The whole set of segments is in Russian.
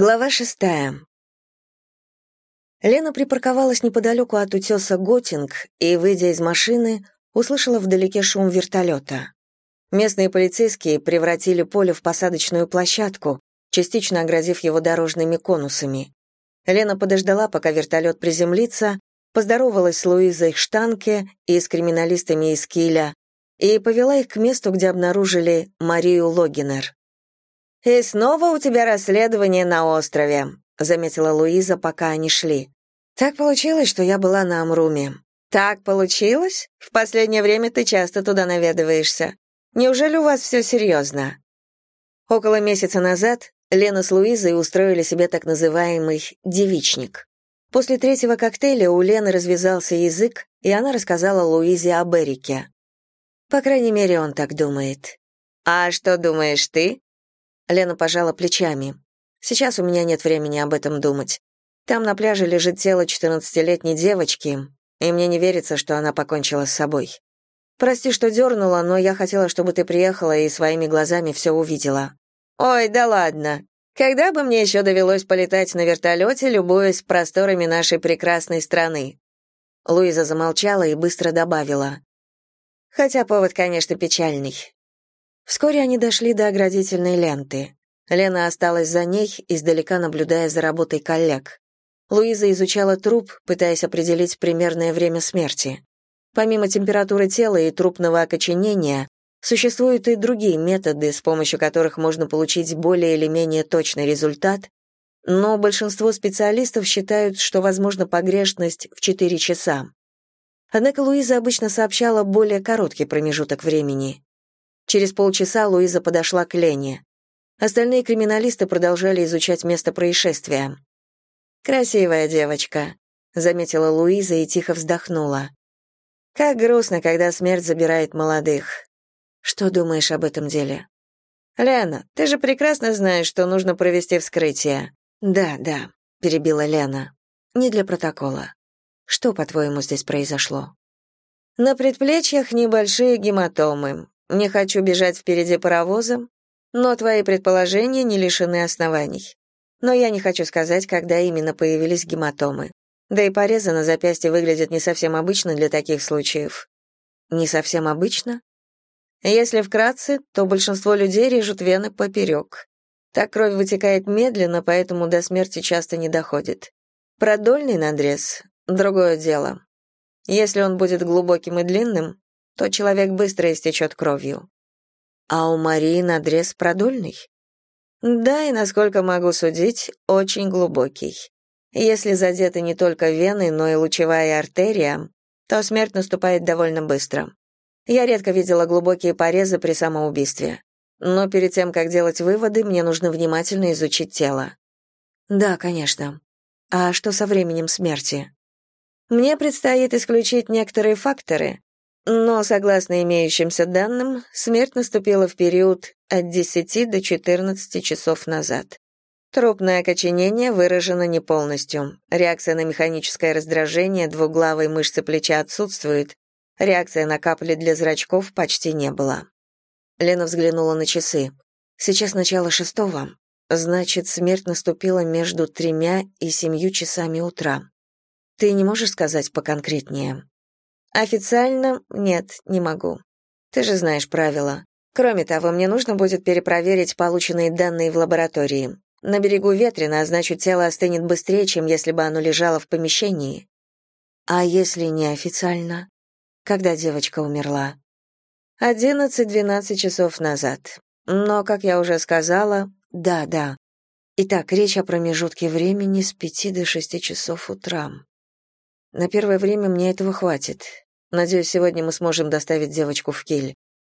Глава шестая. Лена припарковалась неподалеку от утеса Готинг и, выйдя из машины, услышала вдалеке шум вертолета. Местные полицейские превратили поле в посадочную площадку, частично оградив его дорожными конусами. Лена подождала, пока вертолет приземлится, поздоровалась с Луизой Штанке и с криминалистами из Киля и повела их к месту, где обнаружили Марию Логинер. «И снова у тебя расследование на острове», — заметила Луиза, пока они шли. «Так получилось, что я была на Амруме». «Так получилось? В последнее время ты часто туда наведываешься. Неужели у вас все серьезно?» Около месяца назад Лена с Луизой устроили себе так называемый «девичник». После третьего коктейля у Лены развязался язык, и она рассказала Луизе об Эрике. По крайней мере, он так думает. «А что думаешь ты?» Лена пожала плечами. «Сейчас у меня нет времени об этом думать. Там на пляже лежит тело 14-летней девочки, и мне не верится, что она покончила с собой. Прости, что дернула, но я хотела, чтобы ты приехала и своими глазами все увидела». «Ой, да ладно. Когда бы мне еще довелось полетать на вертолете, любуясь просторами нашей прекрасной страны?» Луиза замолчала и быстро добавила. «Хотя повод, конечно, печальный. Вскоре они дошли до оградительной ленты. Лена осталась за ней, издалека наблюдая за работой коллег. Луиза изучала труп, пытаясь определить примерное время смерти. Помимо температуры тела и трупного окоченения, существуют и другие методы, с помощью которых можно получить более или менее точный результат, но большинство специалистов считают, что возможна погрешность в 4 часа. Однако Луиза обычно сообщала более короткий промежуток времени. Через полчаса Луиза подошла к Лене. Остальные криминалисты продолжали изучать место происшествия. «Красивая девочка», — заметила Луиза и тихо вздохнула. «Как грустно, когда смерть забирает молодых. Что думаешь об этом деле?» «Лена, ты же прекрасно знаешь, что нужно провести вскрытие». «Да, да», — перебила Лена. «Не для протокола. Что, по-твоему, здесь произошло?» «На предплечьях небольшие гематомы. Не хочу бежать впереди паровоза, но твои предположения не лишены оснований. Но я не хочу сказать, когда именно появились гематомы. Да и порезы на запястье выглядят не совсем обычно для таких случаев. Не совсем обычно? Если вкратце, то большинство людей режут вены поперек. Так кровь вытекает медленно, поэтому до смерти часто не доходит. Продольный надрез — другое дело. Если он будет глубоким и длинным, то человек быстро истечет кровью. А у Марии надрез продольный? Да, и, насколько могу судить, очень глубокий. Если задеты не только вены, но и лучевая артерия, то смерть наступает довольно быстро. Я редко видела глубокие порезы при самоубийстве. Но перед тем, как делать выводы, мне нужно внимательно изучить тело. Да, конечно. А что со временем смерти? Мне предстоит исключить некоторые факторы, но, согласно имеющимся данным, смерть наступила в период от 10 до 14 часов назад. Трупное окоченение выражено не полностью. Реакция на механическое раздражение двуглавой мышцы плеча отсутствует. Реакция на капли для зрачков почти не было. Лена взглянула на часы. Сейчас начало шестого. Значит, смерть наступила между тремя и семью часами утра. Ты не можешь сказать поконкретнее? Официально нет, не могу. Ты же знаешь правила. Кроме того, мне нужно будет перепроверить полученные данные в лаборатории. На берегу ветрено, а значит, тело остынет быстрее, чем если бы оно лежало в помещении. А если неофициально? Когда девочка умерла? Одиннадцать-двенадцать часов назад. Но, как я уже сказала, да, да. Итак, речь о промежутке времени с пяти до шести часов утра. На первое время мне этого хватит. Надеюсь, сегодня мы сможем доставить девочку в Киль.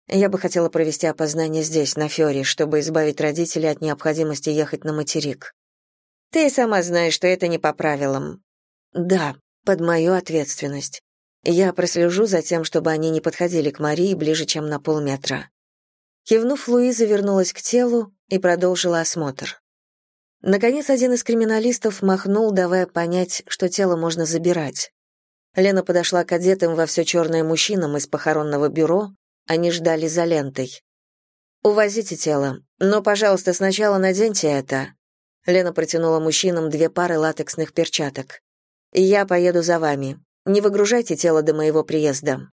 Я бы хотела провести опознание здесь, на Фёре, чтобы избавить родителей от необходимости ехать на материк. Ты сама знаешь, что это не по правилам. Да, под мою ответственность. Я прослежу за тем, чтобы они не подходили к Марии ближе, чем на полметра. Кивнув, Луиза вернулась к телу и продолжила осмотр. Наконец, один из криминалистов махнул, давая понять, что тело можно забирать. Лена подошла к одетым во все черное мужчинам из похоронного бюро, они ждали за лентой. «Увозите тело, но, пожалуйста, сначала наденьте это». Лена протянула мужчинам две пары латексных перчаток. «Я поеду за вами. Не выгружайте тело до моего приезда».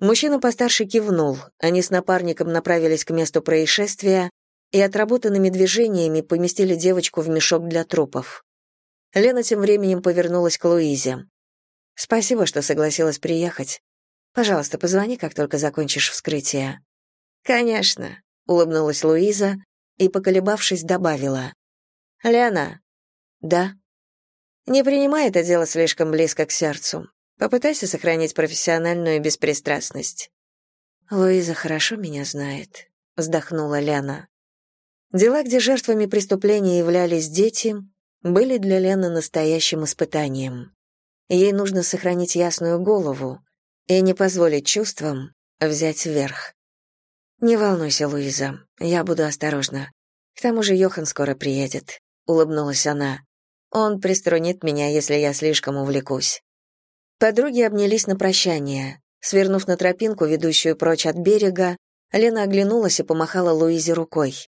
Мужчина постарше кивнул. Они с напарником направились к месту происшествия и отработанными движениями поместили девочку в мешок для трупов. Лена тем временем повернулась к Луизе. «Спасибо, что согласилась приехать. Пожалуйста, позвони, как только закончишь вскрытие». «Конечно», — улыбнулась Луиза и, поколебавшись, добавила. «Лена». «Да». «Не принимай это дело слишком близко к сердцу. Попытайся сохранить профессиональную беспристрастность». «Луиза хорошо меня знает», — вздохнула Лена. Дела, где жертвами преступления являлись дети, были для Лены настоящим испытанием. Ей нужно сохранить ясную голову и не позволить чувствам взять верх. «Не волнуйся, Луиза, я буду осторожна. К тому же Йохан скоро приедет», — улыбнулась она. «Он приструнит меня, если я слишком увлекусь». Подруги обнялись на прощание. Свернув на тропинку, ведущую прочь от берега, Лена оглянулась и помахала Луизе рукой.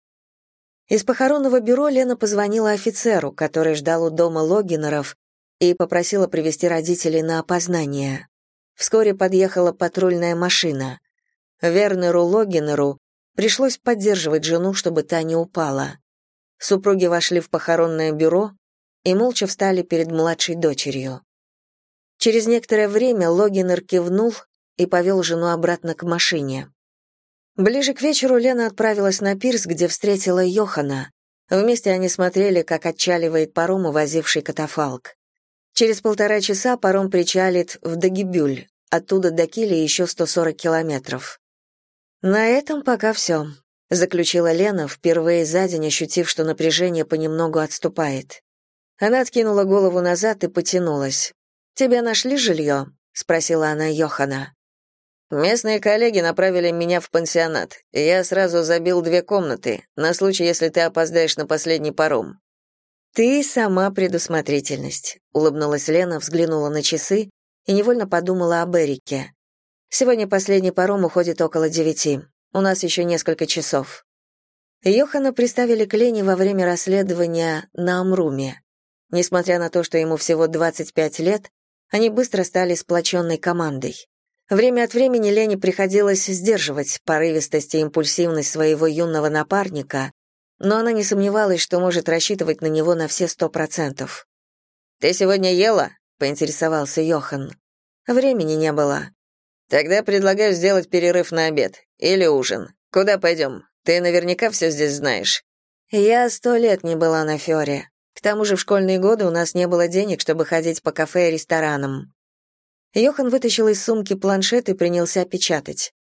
Из похоронного бюро Лена позвонила офицеру, который ждал у дома Логинеров, и попросила привести родителей на опознание. Вскоре подъехала патрульная машина. Вернеру Логинеру пришлось поддерживать жену, чтобы та не упала. Супруги вошли в похоронное бюро и молча встали перед младшей дочерью. Через некоторое время Логинер кивнул и повел жену обратно к машине. Ближе к вечеру Лена отправилась на пирс, где встретила Йохана. Вместе они смотрели, как отчаливает паром, увозивший катафалк. Через полтора часа паром причалит в Дагибюль, оттуда до Кили еще 140 километров. «На этом пока все», — заключила Лена, впервые за день ощутив, что напряжение понемногу отступает. Она откинула голову назад и потянулась. «Тебя нашли жилье?» — спросила она Йохана. «Местные коллеги направили меня в пансионат. Я сразу забил две комнаты, на случай, если ты опоздаешь на последний паром». «Ты сама предусмотрительность», — улыбнулась Лена, взглянула на часы и невольно подумала об Эрике. Сегодня последний паром уходит около девяти. У нас еще несколько часов. Йохана приставили к Лене во время расследования на Амруме. Несмотря на то, что ему всего 25 лет, они быстро стали сплоченной командой. Время от времени Лене приходилось сдерживать порывистость и импульсивность своего юного напарника, но она не сомневалась, что может рассчитывать на него на все сто процентов. «Ты сегодня ела?» — поинтересовался Йохан. Времени не было. Тогда предлагаю сделать перерыв на обед или ужин. Куда пойдем? Ты наверняка все здесь знаешь. Я сто лет не была на Фёре. К тому же в школьные годы у нас не было денег, чтобы ходить по кафе и ресторанам. Йохан вытащил из сумки планшет и принялся печатать.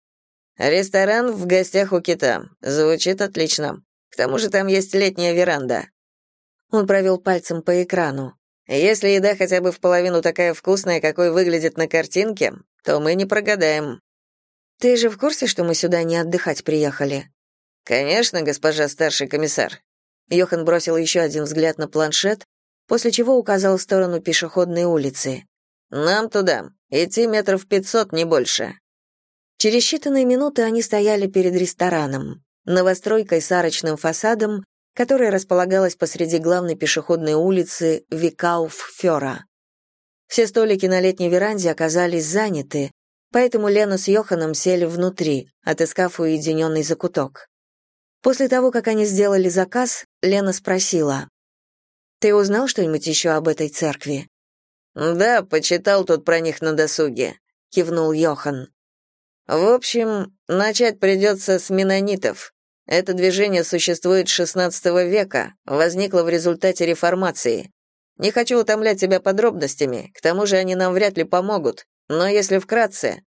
«Ресторан в гостях у кита. Звучит отлично. К тому же там есть летняя веранда». Он провел пальцем по экрану. «Если еда хотя бы в половину такая вкусная, какой выглядит на картинке, то мы не прогадаем. Ты же в курсе, что мы сюда не отдыхать приехали? Конечно, госпожа старший комиссар. Йохан бросил еще один взгляд на планшет, после чего указал в сторону пешеходной улицы. Нам туда. Идти метров пятьсот, не больше. Через считанные минуты они стояли перед рестораном, новостройкой с арочным фасадом, которая располагалась посреди главной пешеходной улицы Викауф-Фёра. Все столики на летней веранде оказались заняты, поэтому Лена с Йоханом сели внутри, отыскав уединенный закуток. После того, как они сделали заказ, Лена спросила, «Ты узнал что-нибудь еще об этой церкви?» «Да, почитал тут про них на досуге», — кивнул Йохан. «В общем, начать придется с менонитов. Это движение существует с XVI века, возникло в результате реформации. Не хочу утомлять тебя подробностями, к тому же они нам вряд ли помогут, но если вкратце,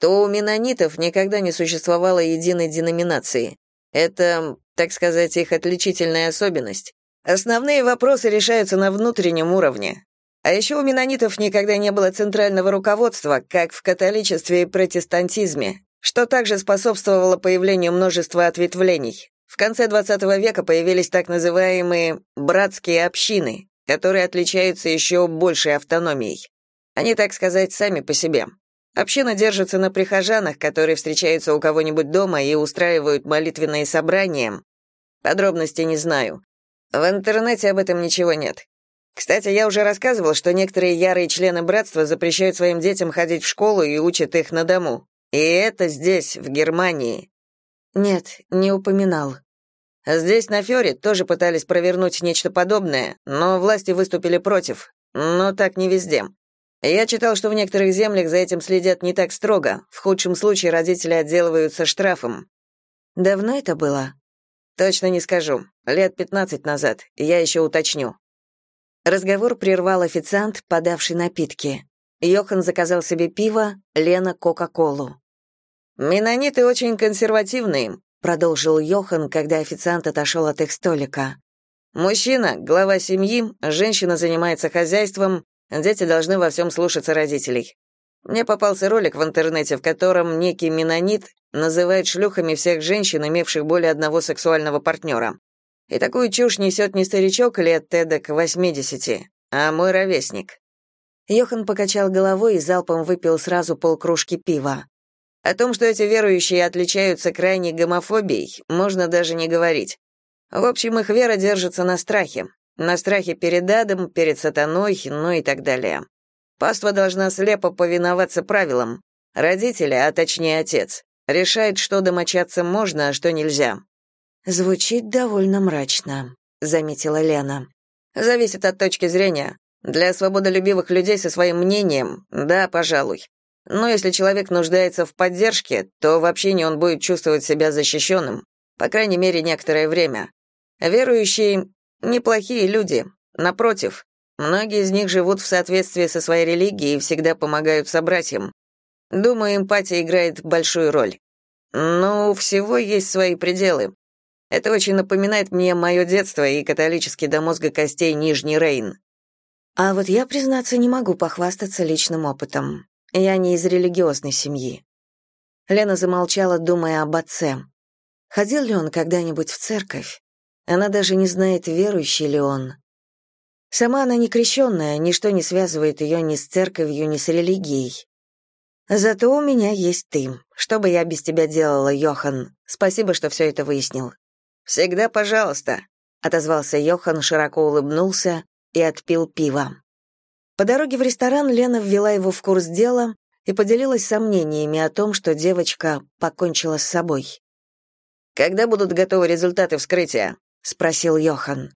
то у менонитов никогда не существовало единой деноминации. Это, так сказать, их отличительная особенность. Основные вопросы решаются на внутреннем уровне. А еще у менонитов никогда не было центрального руководства, как в католичестве и протестантизме, что также способствовало появлению множества ответвлений. В конце XX века появились так называемые «братские общины», которые отличаются еще большей автономией. Они, так сказать, сами по себе. Община держится на прихожанах, которые встречаются у кого-нибудь дома и устраивают молитвенные собрания. Подробностей не знаю. В интернете об этом ничего нет. Кстати, я уже рассказывал, что некоторые ярые члены братства запрещают своим детям ходить в школу и учат их на дому. И это здесь, в Германии. Нет, не упоминал. Здесь, на Фёре, тоже пытались провернуть нечто подобное, но власти выступили против. Но так не везде. Я читал, что в некоторых землях за этим следят не так строго. В худшем случае родители отделываются штрафом. Давно это было? Точно не скажу. Лет пятнадцать назад. Я еще уточню. Разговор прервал официант, подавший напитки. Йохан заказал себе пиво, Лена — Кока-Колу. «Менониты очень консервативные», — продолжил Йохан, когда официант отошел от их столика. «Мужчина — глава семьи, женщина занимается хозяйством, дети должны во всем слушаться родителей. Мне попался ролик в интернете, в котором некий менонит называет шлюхами всех женщин, имевших более одного сексуального партнера. И такую чушь несет не старичок лет эдак восьмидесяти, а мой ровесник». Йохан покачал головой и залпом выпил сразу полкружки пива. О том, что эти верующие отличаются крайней гомофобией, можно даже не говорить. В общем, их вера держится на страхе. На страхе перед адом, перед сатаной, ну и так далее. Паства должна слепо повиноваться правилам. Родители, а точнее отец, решает, что домочаться можно, а что нельзя. «Звучит довольно мрачно», — заметила Лена. «Зависит от точки зрения. Для свободолюбивых людей со своим мнением, да, пожалуй. Но если человек нуждается в поддержке, то в общении он будет чувствовать себя защищенным, по крайней мере, некоторое время. Верующие — неплохие люди. Напротив, многие из них живут в соответствии со своей религией и всегда помогают собратьям. Думаю, эмпатия играет большую роль. Но у всего есть свои пределы. Это очень напоминает мне мое детство и католический до мозга костей Нижний Рейн. А вот я, признаться, не могу похвастаться личным опытом. Я не из религиозной семьи. Лена замолчала, думая об отце. Ходил ли он когда-нибудь в церковь? Она даже не знает, верующий ли он. Сама она не крещенная, ничто не связывает ее ни с церковью, ни с религией. Зато у меня есть ты. Что бы я без тебя делала, Йохан? Спасибо, что все это выяснил. «Всегда пожалуйста», — отозвался Йохан, широко улыбнулся и отпил пиво. По дороге в ресторан Лена ввела его в курс дела и поделилась сомнениями о том, что девочка покончила с собой. «Когда будут готовы результаты вскрытия?» — спросил Йохан.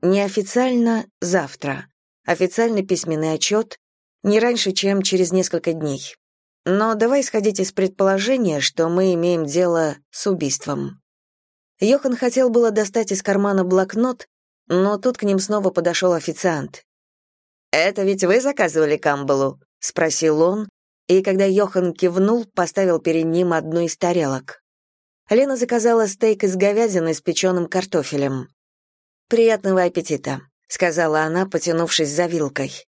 «Неофициально завтра. Официальный письменный отчет не раньше, чем через несколько дней. Но давай исходить из предположения, что мы имеем дело с убийством». Йохан хотел было достать из кармана блокнот, но тут к ним снова подошел официант. «Это ведь вы заказывали Камбалу?» — спросил он, и когда Йохан кивнул, поставил перед ним одну из тарелок. Лена заказала стейк из говядины с печеным картофелем. «Приятного аппетита», — сказала она, потянувшись за вилкой.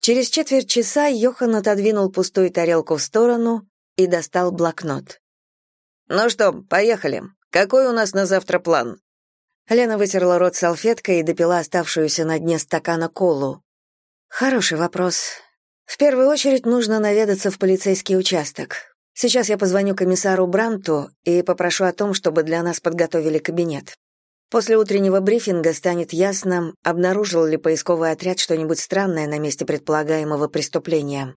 Через четверть часа Йохан отодвинул пустую тарелку в сторону и достал блокнот. «Ну что, поехали», какой у нас на завтра план? Лена вытерла рот салфеткой и допила оставшуюся на дне стакана колу. Хороший вопрос. В первую очередь нужно наведаться в полицейский участок. Сейчас я позвоню комиссару Бранту и попрошу о том, чтобы для нас подготовили кабинет. После утреннего брифинга станет ясно, обнаружил ли поисковый отряд что-нибудь странное на месте предполагаемого преступления.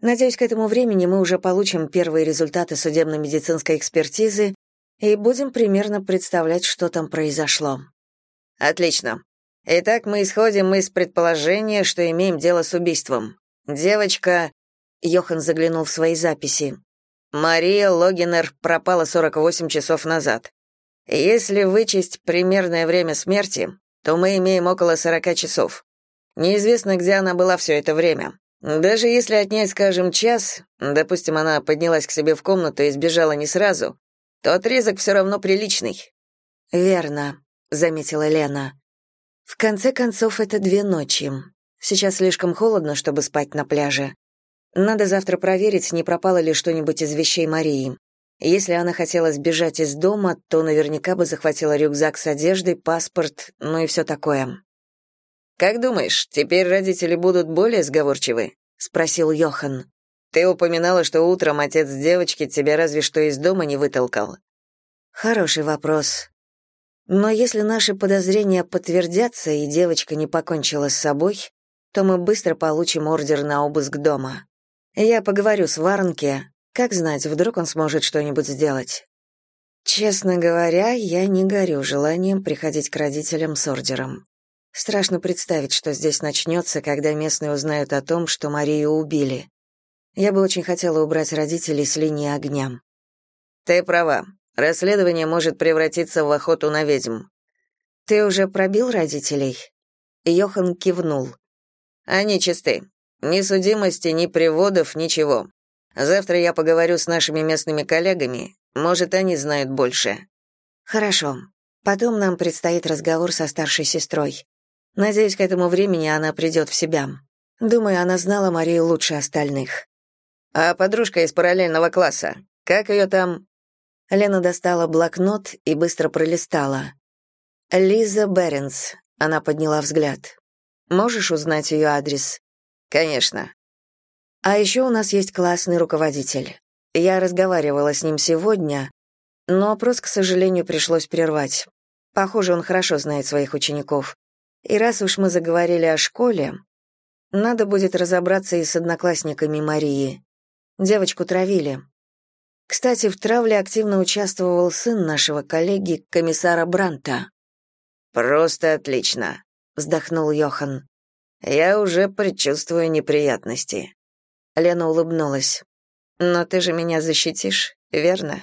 Надеюсь, к этому времени мы уже получим первые результаты судебно-медицинской экспертизы и будем примерно представлять, что там произошло. Отлично. Итак, мы исходим из предположения, что имеем дело с убийством. Девочка, Йохан заглянул в свои записи. Мария Логинер пропала 48 часов назад. Если вычесть примерное время смерти, то мы имеем около 40 часов. Неизвестно, где она была все это время. Даже если отнять, скажем, час, допустим, она поднялась к себе в комнату и сбежала не сразу, то отрезок все равно приличный». «Верно», — заметила Лена. «В конце концов, это две ночи. Сейчас слишком холодно, чтобы спать на пляже. Надо завтра проверить, не пропало ли что-нибудь из вещей Марии. Если она хотела сбежать из дома, то наверняка бы захватила рюкзак с одеждой, паспорт, ну и все такое». «Как думаешь, теперь родители будут более сговорчивы?» — спросил Йохан. Ты упоминала, что утром отец девочки тебя разве что из дома не вытолкал. Хороший вопрос. Но если наши подозрения подтвердятся и девочка не покончила с собой, то мы быстро получим ордер на обыск дома. Я поговорю с Варнке, как знать, вдруг он сможет что-нибудь сделать. Честно говоря, я не горю желанием приходить к родителям с ордером. Страшно представить, что здесь начнется, когда местные узнают о том, что Марию убили. Я бы очень хотела убрать родителей с линии огня. Ты права. Расследование может превратиться в охоту на ведьм. Ты уже пробил родителей? Йохан кивнул. Они чисты. Ни судимости, ни приводов, ничего. Завтра я поговорю с нашими местными коллегами. Может, они знают больше. Хорошо. Потом нам предстоит разговор со старшей сестрой. Надеюсь, к этому времени она придет в себя. Думаю, она знала Марию лучше остальных. А подружка из параллельного класса, как ее там? Лена достала блокнот и быстро пролистала. Лиза Беренс. Она подняла взгляд. Можешь узнать ее адрес? Конечно. А еще у нас есть классный руководитель. Я разговаривала с ним сегодня, но опрос, к сожалению, пришлось прервать. Похоже, он хорошо знает своих учеников. И раз уж мы заговорили о школе, надо будет разобраться и с одноклассниками Марии. Девочку травили. Кстати, в травле активно участвовал сын нашего коллеги, комиссара Бранта. «Просто отлично», — вздохнул Йохан. «Я уже предчувствую неприятности». Лена улыбнулась. «Но ты же меня защитишь, верно?»